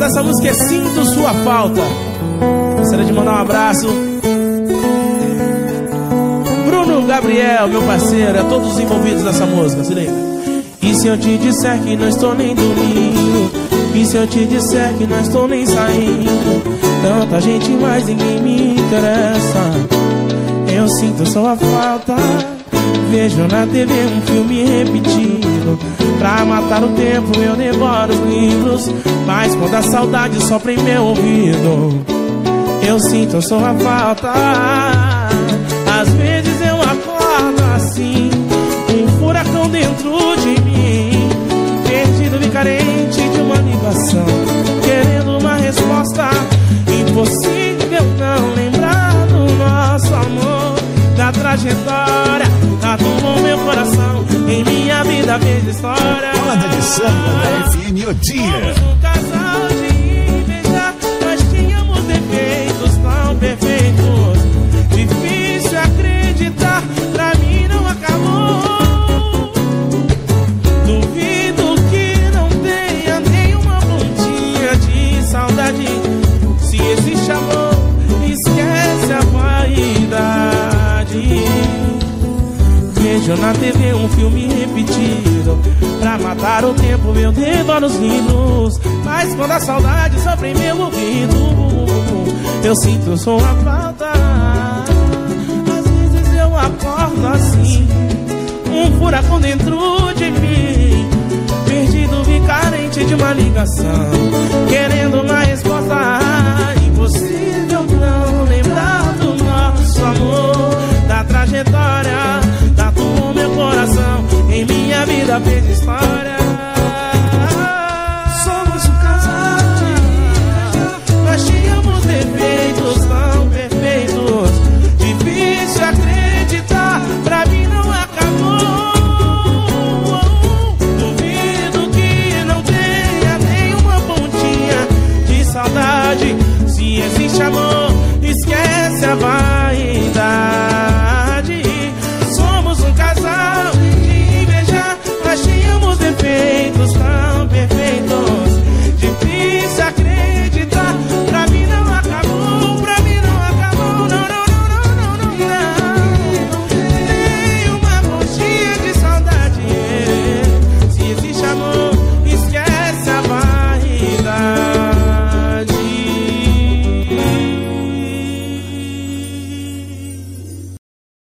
dessa música é Sinto Sua Falta. Gostaria de mandar um abraço. Bruno Gabriel, meu parceiro, a todos os envolvidos nessa música, se liga. E se eu te disser que não estou nem dormindo? E se eu te disser que não estou nem saindo? Tanta gente, mas ninguém me interessa. Eu sinto sua falta. Vejo na TV um filme repetido Pra matar o tempo eu devoro os livros. Mas quando a saudade sopra em meu ouvido Eu sinto sua falta. Às vezes eu acordo assim Um furacão dentro de mim Perdido e carente de uma ligação Querendo uma resposta. Impossível não lembrar do nosso amor Da trajetória minha vida fez história. Banda de samba da FM O Vejo na TV um filme repetido. Pra matar o tempo eu devoro os livros Mas quando a saudade sopra em meu ouvido Eu sinto sua falta. Às vezes eu acordo assim Um furacão dentro de mim. Perdido e carente de uma ligação Querendo uma resposta. Impossível não lembrar do nosso amor Da trajetória vida fez história